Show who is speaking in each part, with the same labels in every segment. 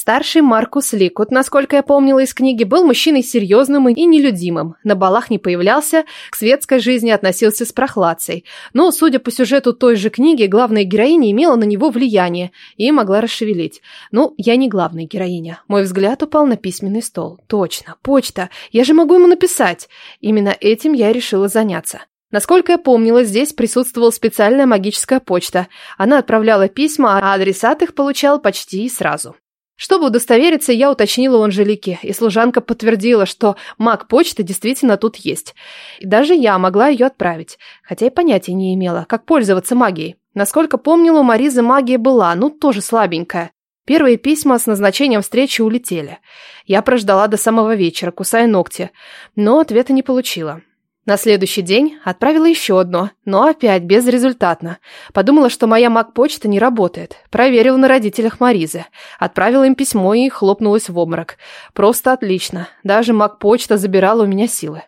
Speaker 1: Старший Маркус Ликут, насколько я помнила из книги, был мужчиной серьезным и нелюдимым. На балах не появлялся, к светской жизни относился с прохладцей. Но, судя по сюжету той же книги, главная героиня имела на него влияние и могла расшевелить. Ну, я не главная героиня. Мой взгляд упал на письменный стол. Точно, почта. Я же могу ему написать. Именно этим я и решила заняться. Насколько я помнила, здесь присутствовала специальная магическая почта. Она отправляла письма, а адресат их получал почти сразу. Чтобы удостовериться, я уточнила у Анжелики, и служанка подтвердила, что маг почты действительно тут есть. И даже я могла ее отправить, хотя и понятия не имела, как пользоваться магией. Насколько помнила, у Маризы магия была, ну тоже слабенькая. Первые письма с назначением встречи улетели. Я прождала до самого вечера, кусая ногти, но ответа не получила. На следующий день отправила еще одно, но опять безрезультатно. Подумала, что моя маг-почта не работает. Проверила на родителях Маризы. Отправила им письмо и хлопнулась в обморок. Просто отлично. Даже маг-почта забирала у меня силы.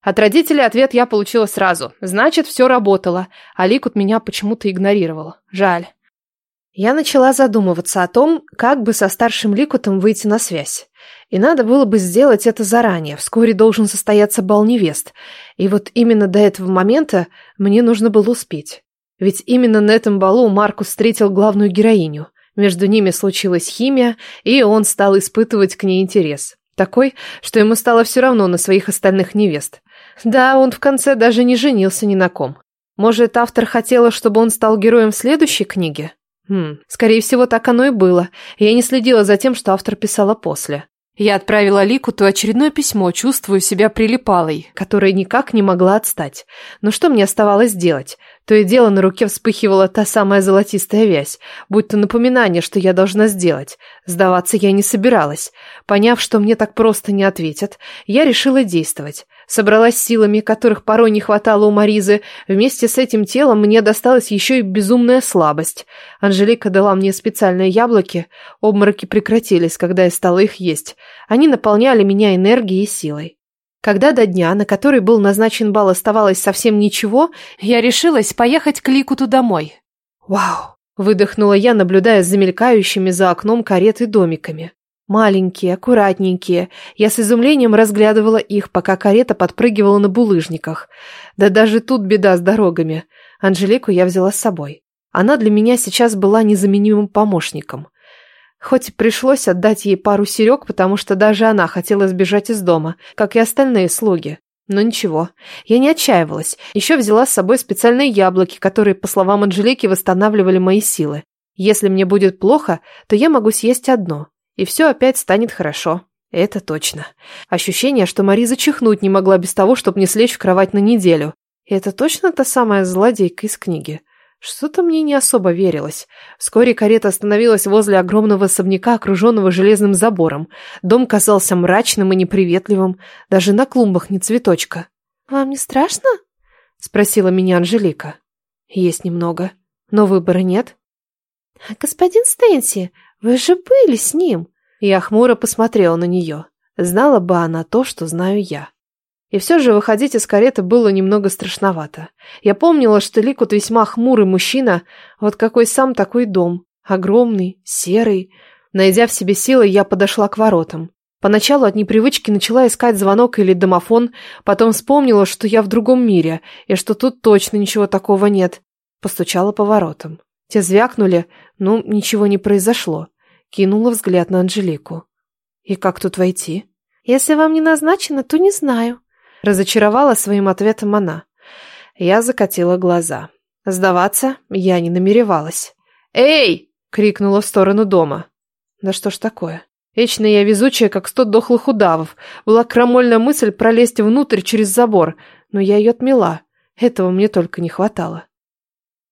Speaker 1: От родителей ответ я получила сразу. Значит, все работало. А Ликут меня почему-то игнорировал. Жаль. Я начала задумываться о том, как бы со старшим Ликутом выйти на связь. И надо было бы сделать это заранее. Вскоре должен состояться бал невест. И вот именно до этого момента мне нужно было успеть. Ведь именно на этом балу Маркус встретил главную героиню. Между ними случилась химия, и он стал испытывать к ней интерес. Такой, что ему стало все равно на своих остальных невест. Да, он в конце даже не женился ни на ком. Может, автор хотела, чтобы он стал героем следующей книги? Хм, скорее всего, так оно и было. Я не следила за тем, что автор писала после. Я отправила Ликуту очередное письмо, чувствую себя прилипалой, которая никак не могла отстать. Но что мне оставалось делать? То и дело на руке вспыхивала та самая золотистая вязь, будто напоминание, что я должна сделать. Сдаваться я не собиралась. Поняв, что мне так просто не ответят, я решила действовать. Собралась силами, которых порой не хватало у Маризы. Вместе с этим телом мне досталась еще и безумная слабость. Анжелика дала мне специальные яблоки. Обмороки прекратились, когда я стала их есть. Они наполняли меня энергией и силой. Когда до дня, на который был назначен бал, оставалось совсем ничего, я решилась поехать к Ликуту домой. «Вау!» – выдохнула я, наблюдая за мелькающими за окном кареты домиками. Маленькие, аккуратненькие. Я с изумлением разглядывала их, пока карета подпрыгивала на булыжниках. Да даже тут беда с дорогами. Анжелику я взяла с собой. Она для меня сейчас была незаменимым помощником. Хоть и пришлось отдать ей пару серег, потому что даже она хотела сбежать из дома, как и остальные слуги. Но ничего, я не отчаивалась. Еще взяла с собой специальные яблоки, которые, по словам Анжелики, восстанавливали мои силы. Если мне будет плохо, то я могу съесть одно – и все опять станет хорошо. Это точно. Ощущение, что Мариза чихнуть не могла без того, чтобы не слечь в кровать на неделю. Это точно та самая злодейка из книги. Что-то мне не особо верилось. Вскоре карета остановилась возле огромного особняка, окруженного железным забором. Дом казался мрачным и неприветливым. Даже на клумбах не цветочка. «Вам не страшно?» — спросила меня Анжелика. «Есть немного. Но выбора нет». «Господин Стэнси, «Вы же были с ним!» Я хмуро посмотрела на нее. Знала бы она то, что знаю я. И все же выходить из кареты было немного страшновато. Я помнила, что Ликут весьма хмурый мужчина, вот какой сам такой дом. Огромный, серый. Найдя в себе силы, я подошла к воротам. Поначалу от непривычки начала искать звонок или домофон, потом вспомнила, что я в другом мире, и что тут точно ничего такого нет. Постучала по воротам. Те звякнули, но ничего не произошло. Кинула взгляд на Анжелику. «И как тут войти?» «Если вам не назначено, то не знаю», — разочаровала своим ответом она. Я закатила глаза. Сдаваться я не намеревалась. «Эй!» — крикнула в сторону дома. «Да что ж такое?» Вечно я везучая, как сто дохлых удавов. Была крамольная мысль пролезть внутрь через забор, но я ее отмела. Этого мне только не хватало.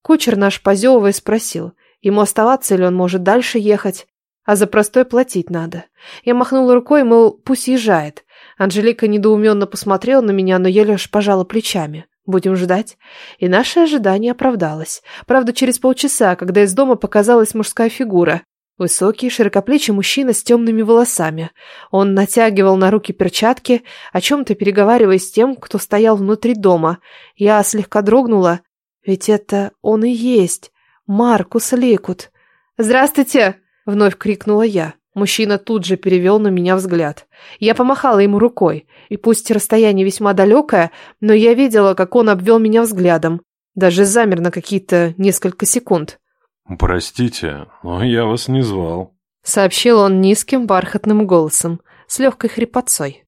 Speaker 1: Кучер наш, позевывая, спросил, ему оставаться или он может дальше ехать, а за простой платить надо. Я махнула рукой, мол, пусть езжает. Анжелика недоуменно посмотрела на меня, но я лишь пожала плечами. Будем ждать. И наше ожидание оправдалось. Правда, через полчаса, когда из дома показалась мужская фигура. Высокий, широкоплечий мужчина с темными волосами. Он натягивал на руки перчатки, о чем-то переговариваясь с тем, кто стоял внутри дома. Я слегка дрогнула, ведь это он и есть, Маркус Ликут. «Здравствуйте!» — вновь крикнула я. Мужчина тут же перевел на меня взгляд. Я помахала ему рукой, и пусть расстояние весьма далекое, но я видела, как он обвел меня взглядом. Даже замер на какие-то несколько секунд.
Speaker 2: «Простите, но я вас не звал», —
Speaker 1: сообщил он низким бархатным голосом, с легкой хрипотцой.